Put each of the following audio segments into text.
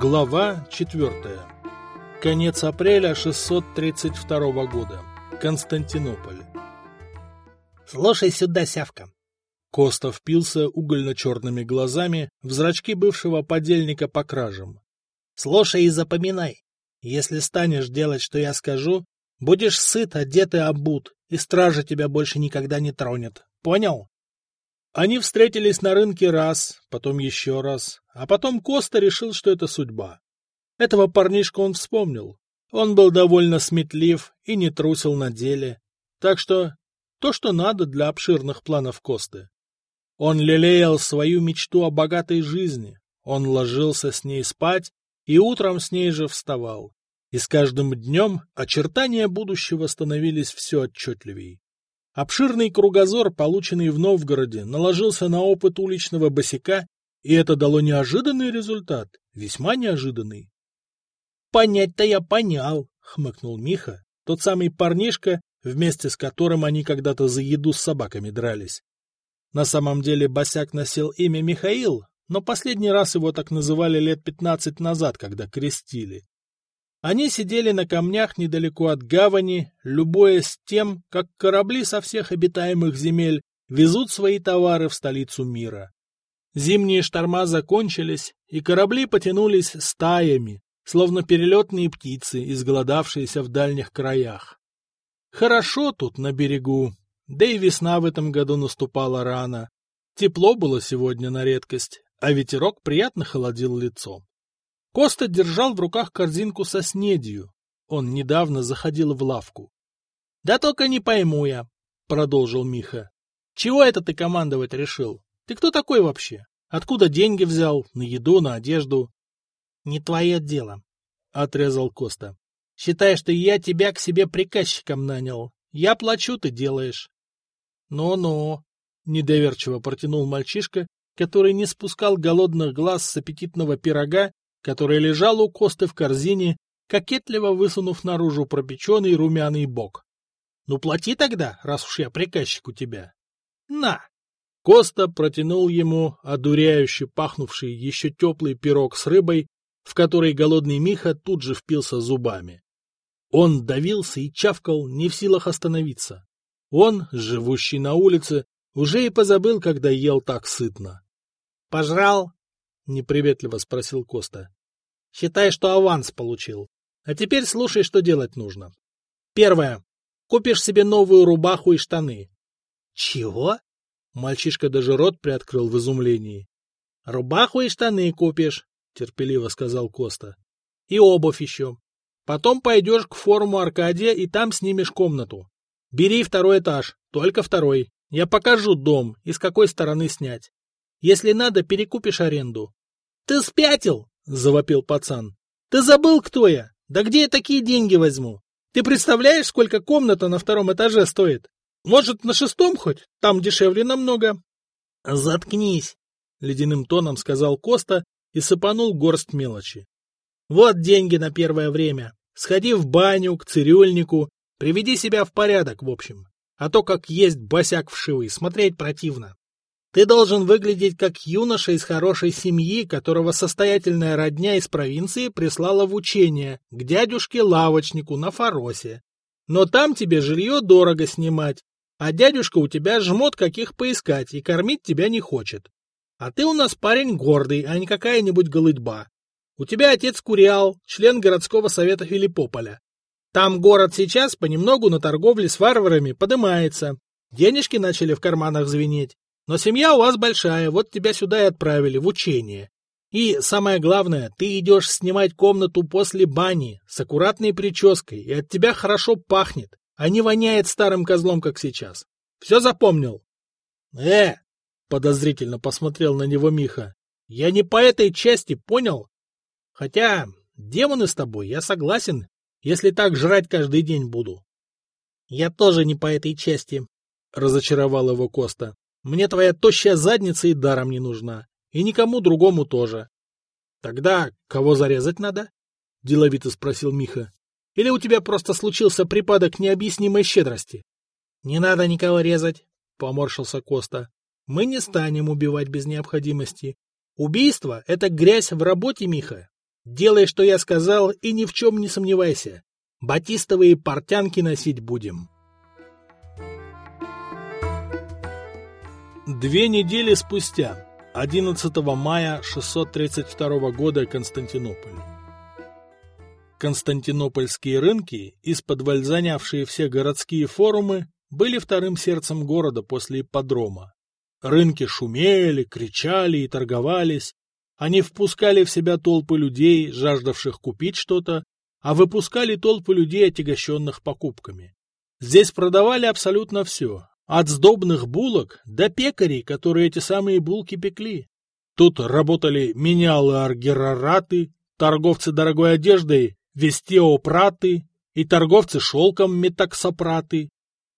Глава 4. Конец апреля 632 года. Константинополь. «Слушай сюда, Сявка!» Коста впился угольно-черными глазами в зрачки бывшего подельника по кражам. «Слушай и запоминай. Если станешь делать, что я скажу, будешь сыт, одет и обут, и стража тебя больше никогда не тронет. Понял?» Они встретились на рынке раз, потом еще раз, а потом Коста решил, что это судьба. Этого парнишка он вспомнил. Он был довольно сметлив и не трусил на деле. Так что то, что надо для обширных планов Косты. Он лелеял свою мечту о богатой жизни. Он ложился с ней спать и утром с ней же вставал. И с каждым днем очертания будущего становились все отчетливей. Обширный кругозор, полученный в Новгороде, наложился на опыт уличного босика, и это дало неожиданный результат, весьма неожиданный. — Понять-то я понял, — хмыкнул Миха, тот самый парнишка, вместе с которым они когда-то за еду с собаками дрались. На самом деле босяк носил имя Михаил, но последний раз его так называли лет пятнадцать назад, когда крестили. Они сидели на камнях недалеко от гавани, любуясь тем, как корабли со всех обитаемых земель везут свои товары в столицу мира. Зимние шторма закончились, и корабли потянулись стаями, словно перелетные птицы, изголодавшиеся в дальних краях. Хорошо тут на берегу, да и весна в этом году наступала рано. Тепло было сегодня на редкость, а ветерок приятно холодил лицо. Коста держал в руках корзинку со снедью. Он недавно заходил в лавку. — Да только не пойму я, — продолжил Миха. — Чего это ты командовать решил? Ты кто такой вообще? Откуда деньги взял? На еду, на одежду? — Не твое дело, — отрезал Коста. — Считай, что я тебя к себе приказчиком нанял. Я плачу, ты делаешь. Ну — Ну-ну, — недоверчиво протянул мальчишка, который не спускал голодных глаз с аппетитного пирога который лежал у Косты в корзине, кокетливо высунув наружу пропеченный румяный бок. — Ну, плати тогда, раз уж я приказчик у тебя. — На! Коста протянул ему одуряюще пахнувший еще теплый пирог с рыбой, в который голодный Миха тут же впился зубами. Он давился и чавкал, не в силах остановиться. Он, живущий на улице, уже и позабыл, когда ел так сытно. — Пожрал? Неприветливо спросил Коста. Считай, что аванс получил. А теперь слушай, что делать нужно. Первое. Купишь себе новую рубаху и штаны. Чего? Мальчишка даже рот приоткрыл в изумлении. Рубаху и штаны купишь, терпеливо сказал Коста. И обувь еще. Потом пойдешь к форуму Аркадия и там снимешь комнату. Бери второй этаж, только второй. Я покажу дом и с какой стороны снять. Если надо, перекупишь аренду. «Ты спятил!» — завопил пацан. «Ты забыл, кто я? Да где я такие деньги возьму? Ты представляешь, сколько комната на втором этаже стоит? Может, на шестом хоть? Там дешевле намного». «Заткнись!» — ледяным тоном сказал Коста и сыпанул горсть мелочи. «Вот деньги на первое время. Сходи в баню, к цирюльнику, приведи себя в порядок, в общем. А то, как есть босяк вшивый, смотреть противно. Ты должен выглядеть как юноша из хорошей семьи, которого состоятельная родня из провинции прислала в учение к дядюшке-лавочнику на Фаросе. Но там тебе жилье дорого снимать, а дядюшка у тебя жмот каких поискать и кормить тебя не хочет. А ты у нас парень гордый, а не какая-нибудь голыдьба. У тебя отец Куриал, член городского совета Филиппополя. Там город сейчас понемногу на торговле с варварами подымается. Денежки начали в карманах звенеть. Но семья у вас большая, вот тебя сюда и отправили, в учение. И самое главное, ты идешь снимать комнату после бани, с аккуратной прической, и от тебя хорошо пахнет, а не воняет старым козлом, как сейчас. Все запомнил? Э, подозрительно посмотрел на него Миха. Я не по этой части, понял? Хотя, демоны с тобой, я согласен, если так жрать каждый день буду. Я тоже не по этой части, разочаровал его Коста. Мне твоя тощая задница и даром не нужна. И никому другому тоже. — Тогда кого зарезать надо? — деловито спросил Миха. — Или у тебя просто случился припадок необъяснимой щедрости? — Не надо никого резать, — поморщился Коста. — Мы не станем убивать без необходимости. Убийство — это грязь в работе, Миха. Делай, что я сказал, и ни в чем не сомневайся. Батистовые портянки носить будем. Две недели спустя, 11 мая 632 года, Константинополь. Константинопольские рынки, из-под занявшие все городские форумы, были вторым сердцем города после ипподрома. Рынки шумели, кричали и торговались. Они впускали в себя толпы людей, жаждавших купить что-то, а выпускали толпы людей, отягощенных покупками. Здесь продавали абсолютно все, от сдобных булок до пекарей, которые эти самые булки пекли. Тут работали менялы-аргерараты, торговцы дорогой одеждой вестеопраты и торговцы шелком метаксопраты,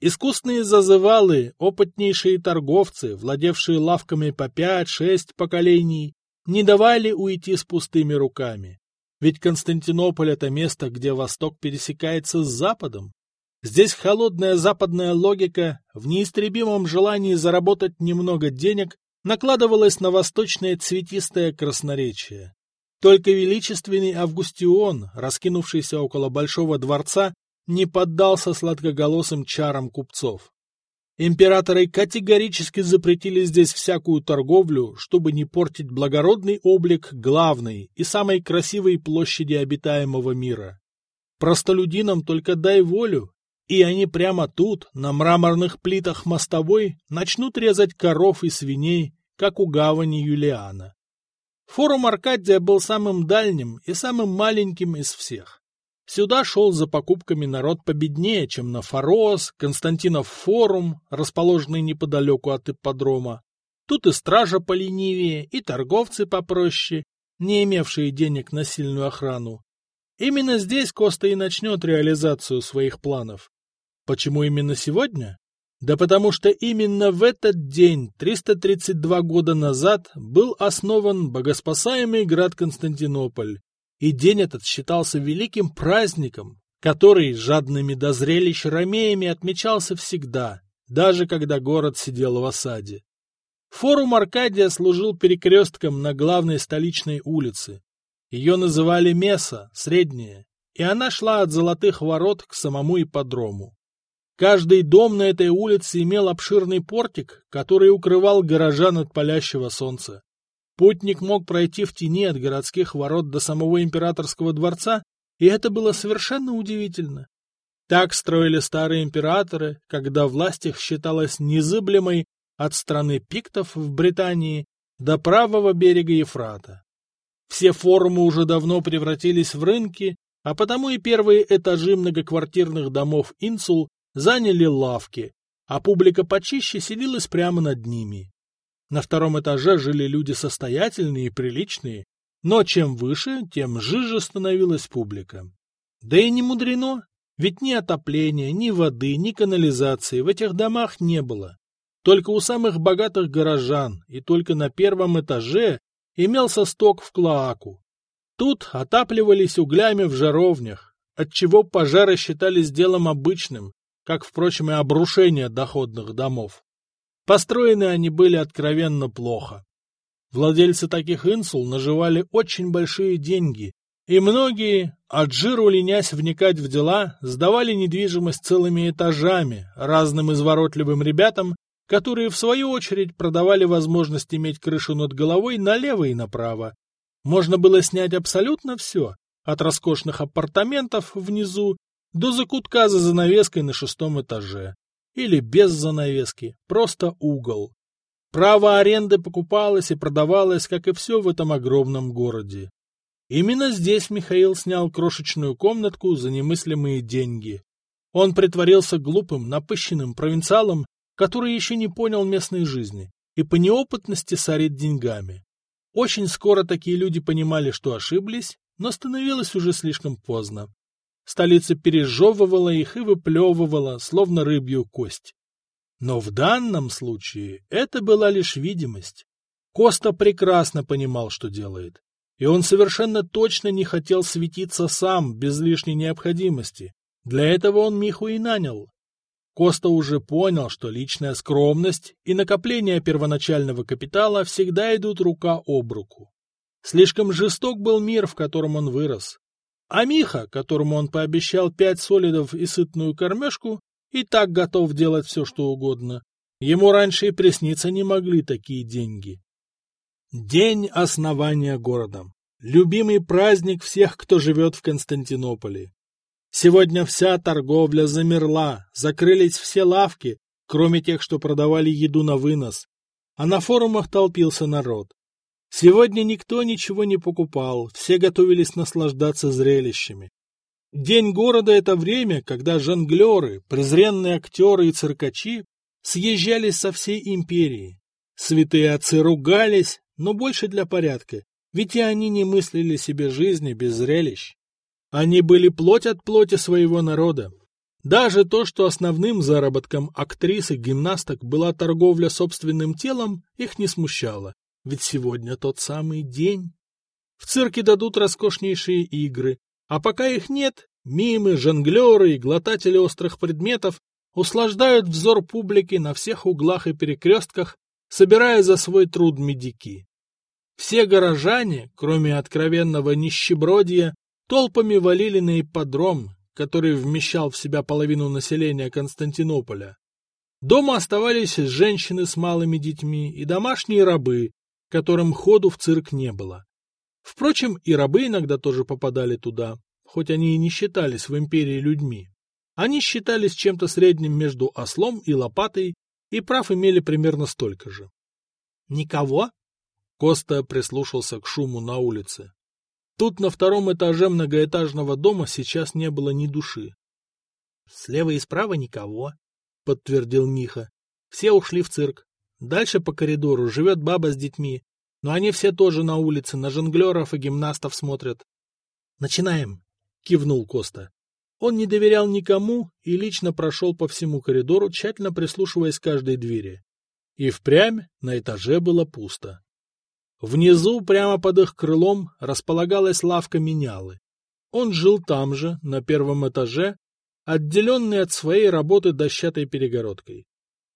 искусные зазывалы, опытнейшие торговцы, владевшие лавками по пять-шесть поколений, не давали уйти с пустыми руками. Ведь Константинополь — это место, где Восток пересекается с Западом. Здесь холодная западная логика в неистребимом желании заработать немного денег накладывалась на восточное цветистое красноречие. Только величественный Августион, раскинувшийся около Большого дворца, не поддался сладкоголосым чарам купцов. Императоры категорически запретили здесь всякую торговлю, чтобы не портить благородный облик главной и самой красивой площади обитаемого мира. Простолюдинам только дай волю, и они прямо тут, на мраморных плитах мостовой, начнут резать коров и свиней, как у гавани Юлиана. Форум Аркадия был самым дальним и самым маленьким из всех. Сюда шел за покупками народ победнее, чем на Форос, Константинов форум, расположенный неподалеку от ипподрома. Тут и стража поленивее, и торговцы попроще, не имевшие денег на сильную охрану. Именно здесь Коста и начнет реализацию своих планов. Почему именно сегодня? Да потому что именно в этот день, 332 года назад, был основан богоспасаемый град Константинополь, и день этот считался великим праздником, который жадными до зрелищ ромеями отмечался всегда, даже когда город сидел в осаде. Форум Аркадия служил перекрестком на главной столичной улице. Ее называли Меса, Средняя, и она шла от Золотых ворот к самому ипподрому. Каждый дом на этой улице имел обширный портик, который укрывал горожан от палящего солнца. Путник мог пройти в тени от городских ворот до самого императорского дворца, и это было совершенно удивительно. Так строили старые императоры, когда власть их считалась незыблемой от страны пиктов в Британии до правого берега Ефрата. Все форумы уже давно превратились в рынки, а потому и первые этажи многоквартирных домов Инсул заняли лавки, а публика почище селилась прямо над ними. На втором этаже жили люди состоятельные и приличные, но чем выше, тем жиже становилась публика. Да и не мудрено, ведь ни отопления, ни воды, ни канализации в этих домах не было. Только у самых богатых горожан и только на первом этаже имелся сток в клоаку. Тут отапливались углями в жаровнях, отчего пожары считались делом обычным, как, впрочем, и обрушение доходных домов. Построены они были откровенно плохо. Владельцы таких инсул наживали очень большие деньги, и многие, от жиру ленясь вникать в дела, сдавали недвижимость целыми этажами разным изворотливым ребятам, которые, в свою очередь, продавали возможность иметь крышу над головой налево и направо. Можно было снять абсолютно все, от роскошных апартаментов внизу до закутка за занавеской на шестом этаже. Или без занавески, просто угол. Право аренды покупалось и продавалось, как и все в этом огромном городе. Именно здесь Михаил снял крошечную комнатку за немыслимые деньги. Он притворился глупым, напыщенным провинциалом, который еще не понял местной жизни и по неопытности сорит деньгами. Очень скоро такие люди понимали, что ошиблись, но становилось уже слишком поздно. Столица пережевывала их и выплевывала, словно рыбью кость. Но в данном случае это была лишь видимость. Коста прекрасно понимал, что делает. И он совершенно точно не хотел светиться сам, без лишней необходимости. Для этого он Миху и нанял. Коста уже понял, что личная скромность и накопление первоначального капитала всегда идут рука об руку. Слишком жесток был мир, в котором он вырос. А Миха, которому он пообещал пять солидов и сытную кормежку, и так готов делать все, что угодно. Ему раньше и присниться не могли такие деньги. День основания города. Любимый праздник всех, кто живет в Константинополе. Сегодня вся торговля замерла, закрылись все лавки, кроме тех, что продавали еду на вынос. А на форумах толпился народ. Сегодня никто ничего не покупал, все готовились наслаждаться зрелищами. День города — это время, когда жонглеры, презренные актеры и циркачи съезжались со всей империи. Святые отцы ругались, но больше для порядка, ведь и они не мыслили себе жизни без зрелищ. Они были плоть от плоти своего народа. Даже то, что основным заработком актрис и гимнасток была торговля собственным телом, их не смущало. Ведь сегодня тот самый день. В цирке дадут роскошнейшие игры, а пока их нет, мимы, жонглеры и глотатели острых предметов услаждают взор публики на всех углах и перекрестках, собирая за свой труд медики. Все горожане, кроме откровенного нищебродия, толпами валили на ипподром, который вмещал в себя половину населения Константинополя. Дома оставались женщины с малыми детьми и домашние рабы, которым ходу в цирк не было. Впрочем, и рабы иногда тоже попадали туда, хоть они и не считались в империи людьми. Они считались чем-то средним между ослом и лопатой, и прав имели примерно столько же. «Никого?» Коста прислушался к шуму на улице. Тут на втором этаже многоэтажного дома сейчас не было ни души. «Слева и справа никого», — подтвердил Миха. «Все ушли в цирк. Дальше по коридору живет баба с детьми, но они все тоже на улице, на жонглеров и гимнастов смотрят. «Начинаем!» — кивнул Коста. Он не доверял никому и лично прошел по всему коридору, тщательно прислушиваясь к каждой двери. И впрямь на этаже было пусто. Внизу, прямо под их крылом, располагалась лавка менялы. Он жил там же, на первом этаже, отделенный от своей работы дощатой перегородкой.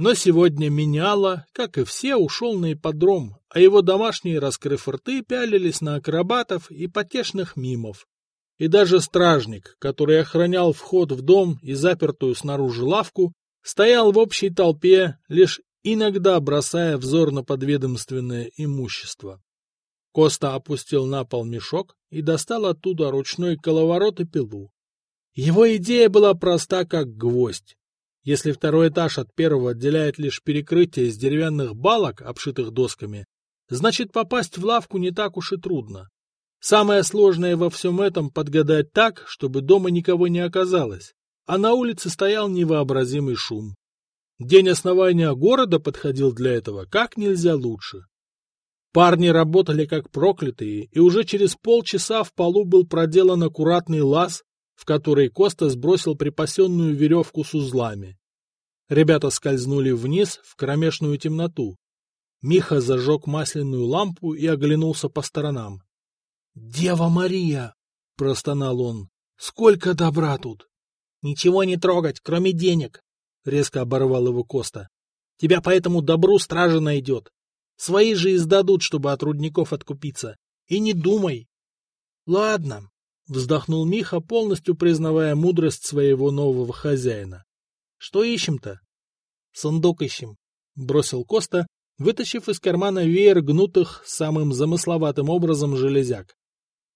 Но сегодня меняло, как и все, ушел на ипподром, а его домашние, раскрыв рты, пялились на акробатов и потешных мимов. И даже стражник, который охранял вход в дом и запертую снаружи лавку, стоял в общей толпе, лишь иногда бросая взор на подведомственное имущество. Коста опустил на пол мешок и достал оттуда ручной коловорот и пилу. Его идея была проста, как гвоздь. Если второй этаж от первого отделяет лишь перекрытие из деревянных балок, обшитых досками, значит попасть в лавку не так уж и трудно. Самое сложное во всем этом подгадать так, чтобы дома никого не оказалось, а на улице стоял невообразимый шум. День основания города подходил для этого как нельзя лучше. Парни работали как проклятые, и уже через полчаса в полу был проделан аккуратный лаз, в который Коста сбросил припасенную веревку с узлами. Ребята скользнули вниз в кромешную темноту. Миха зажег масляную лампу и оглянулся по сторонам. — Дева Мария! — простонал он. — Сколько добра тут! — Ничего не трогать, кроме денег! — резко оборвал его Коста. — Тебя по этому добру стража найдет. Свои же издадут, чтобы от рудников откупиться. И не думай! — Ладно, Вздохнул Миха, полностью признавая мудрость своего нового хозяина. Что ищем-то? Сундук ищем, бросил Коста, вытащив из кармана веер гнутых самым замысловатым образом железяк.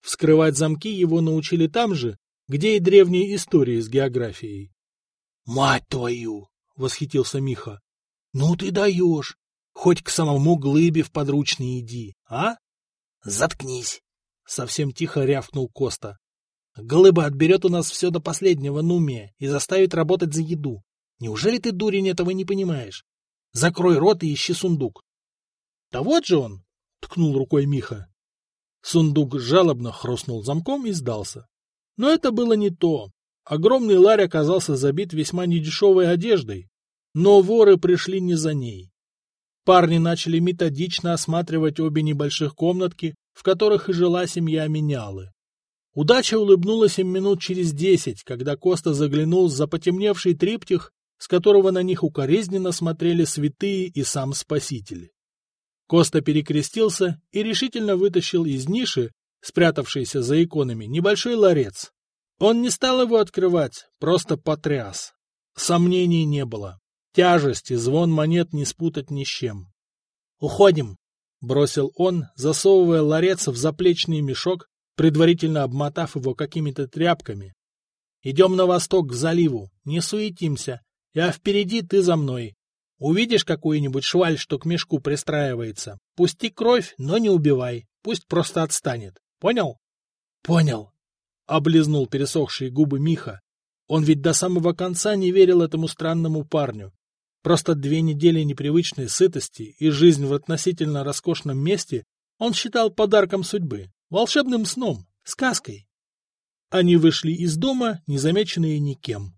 Вскрывать замки его научили там же, где и древние истории с географией. — Мать твою! — восхитился Миха. — Ну ты даешь! Хоть к самому глыбе в подручный иди, а? — Заткнись! — совсем тихо рявкнул Коста. Глыба отберет у нас все до последнего нумия и заставит работать за еду. Неужели ты, дурень, этого не понимаешь? Закрой рот и ищи сундук. — Да вот же он! — ткнул рукой Миха. Сундук жалобно хрустнул замком и сдался. Но это было не то. Огромный ларь оказался забит весьма недешевой одеждой. Но воры пришли не за ней. Парни начали методично осматривать обе небольших комнатки, в которых и жила семья Менялы. Удача улыбнулась им минут через десять, когда Коста заглянул за потемневший триптих, с которого на них укоризненно смотрели святые и сам Спаситель. Коста перекрестился и решительно вытащил из ниши, спрятавшейся за иконами, небольшой ларец. Он не стал его открывать, просто потряс. Сомнений не было. Тяжесть и звон монет не спутать ни с чем. «Уходим!» — бросил он, засовывая ларец в заплечный мешок, предварительно обмотав его какими-то тряпками. «Идем на восток, к заливу, не суетимся, а впереди ты за мной. Увидишь какую-нибудь шваль, что к мешку пристраивается, пусти кровь, но не убивай, пусть просто отстанет. Понял?» «Понял», — облизнул пересохшие губы Миха. Он ведь до самого конца не верил этому странному парню. Просто две недели непривычной сытости и жизнь в относительно роскошном месте он считал подарком судьбы, волшебным сном, сказкой. Они вышли из дома, незамеченные никем.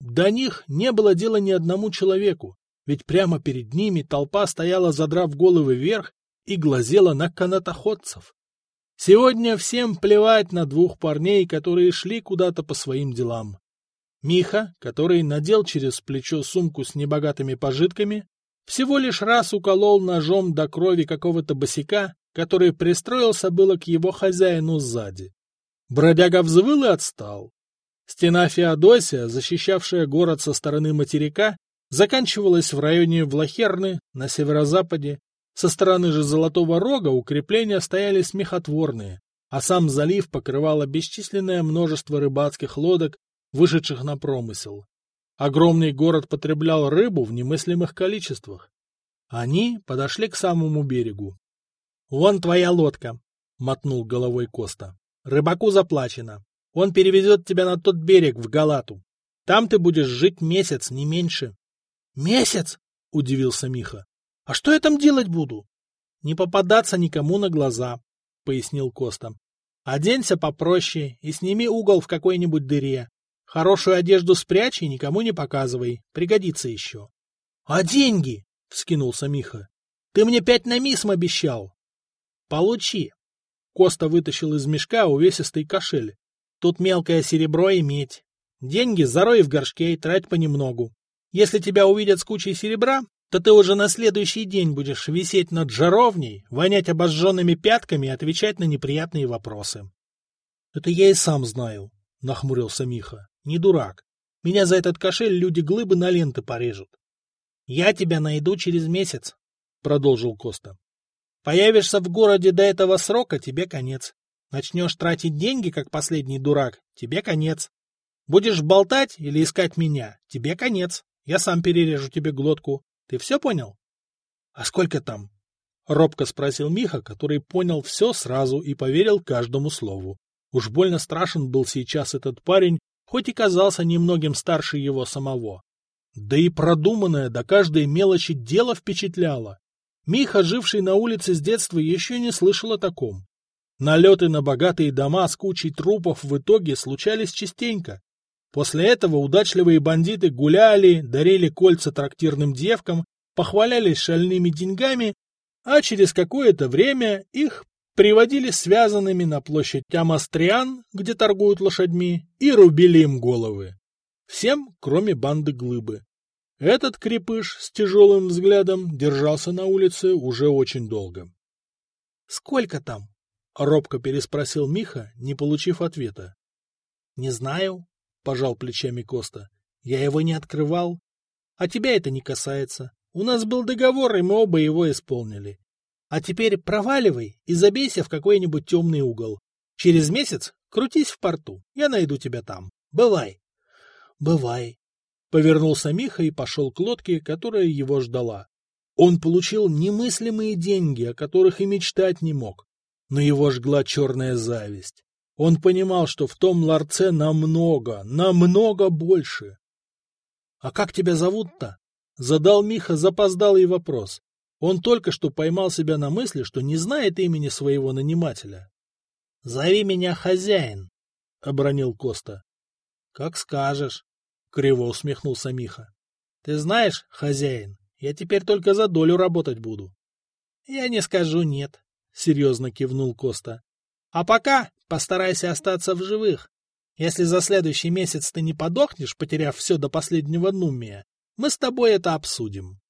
До них не было дела ни одному человеку, ведь прямо перед ними толпа стояла, задрав головы вверх, и глазела на канатоходцев. Сегодня всем плевать на двух парней, которые шли куда-то по своим делам. Миха, который надел через плечо сумку с небогатыми пожитками, всего лишь раз уколол ножом до крови какого-то босика, который пристроился было к его хозяину сзади. Бродяга взвыл и отстал. Стена Феодосия, защищавшая город со стороны материка, заканчивалась в районе Влахерны на северо-западе. Со стороны же Золотого Рога укрепления стояли смехотворные, а сам залив покрывало бесчисленное множество рыбацких лодок вышедших на промысел. Огромный город потреблял рыбу в немыслимых количествах. Они подошли к самому берегу. — Вон твоя лодка, — мотнул головой Коста. — Рыбаку заплачено. Он перевезет тебя на тот берег, в Галату. Там ты будешь жить месяц, не меньше. — Месяц? — удивился Миха. — А что я там делать буду? — Не попадаться никому на глаза, — пояснил Коста. — Оденься попроще и сними угол в какой-нибудь дыре. Хорошую одежду спрячь и никому не показывай, пригодится еще. — А деньги? — вскинулся Миха. — Ты мне пять на мисм обещал. — Получи. Коста вытащил из мешка увесистый кошель. Тут мелкое серебро и медь. Деньги зарой в горшке и трать понемногу. Если тебя увидят с кучей серебра, то ты уже на следующий день будешь висеть над жаровней, вонять обожженными пятками и отвечать на неприятные вопросы. — Это я и сам знаю, — нахмурился Миха. Не дурак. Меня за этот кошель люди глыбы на ленты порежут. — Я тебя найду через месяц, — продолжил Коста. — Появишься в городе до этого срока, тебе конец. Начнешь тратить деньги, как последний дурак, тебе конец. Будешь болтать или искать меня, тебе конец. Я сам перережу тебе глотку. Ты все понял? — А сколько там? — робко спросил Миха, который понял все сразу и поверил каждому слову. Уж больно страшен был сейчас этот парень, хоть и казался немногим старше его самого. Да и продуманное до каждой мелочи дело впечатляло. Миха, живший на улице с детства, еще не слышал о таком. Налеты на богатые дома с кучей трупов в итоге случались частенько. После этого удачливые бандиты гуляли, дарили кольца трактирным девкам, похвалялись шальными деньгами, а через какое-то время их приводили связанными на площадь Амастриан, где торгуют лошадьми, и рубили им головы. Всем, кроме банды Глыбы. Этот крепыш с тяжелым взглядом держался на улице уже очень долго. — Сколько там? — робко переспросил Миха, не получив ответа. — Не знаю, — пожал плечами Коста. — Я его не открывал. А тебя это не касается. У нас был договор, и мы оба его исполнили. А теперь проваливай и забейся в какой-нибудь темный угол. Через месяц крутись в порту, я найду тебя там. Бывай. Бывай. Повернулся Миха и пошел к лодке, которая его ждала. Он получил немыслимые деньги, о которых и мечтать не мог. Но его жгла черная зависть. Он понимал, что в том ларце намного, намного больше. — А как тебя зовут-то? — задал Миха запоздалый вопрос. Он только что поймал себя на мысли, что не знает имени своего нанимателя. — Зови меня хозяин, — обронил Коста. — Как скажешь, — криво усмехнулся Миха. — Ты знаешь, хозяин, я теперь только за долю работать буду. — Я не скажу нет, — серьезно кивнул Коста. — А пока постарайся остаться в живых. Если за следующий месяц ты не подохнешь, потеряв все до последнего нумия, мы с тобой это обсудим.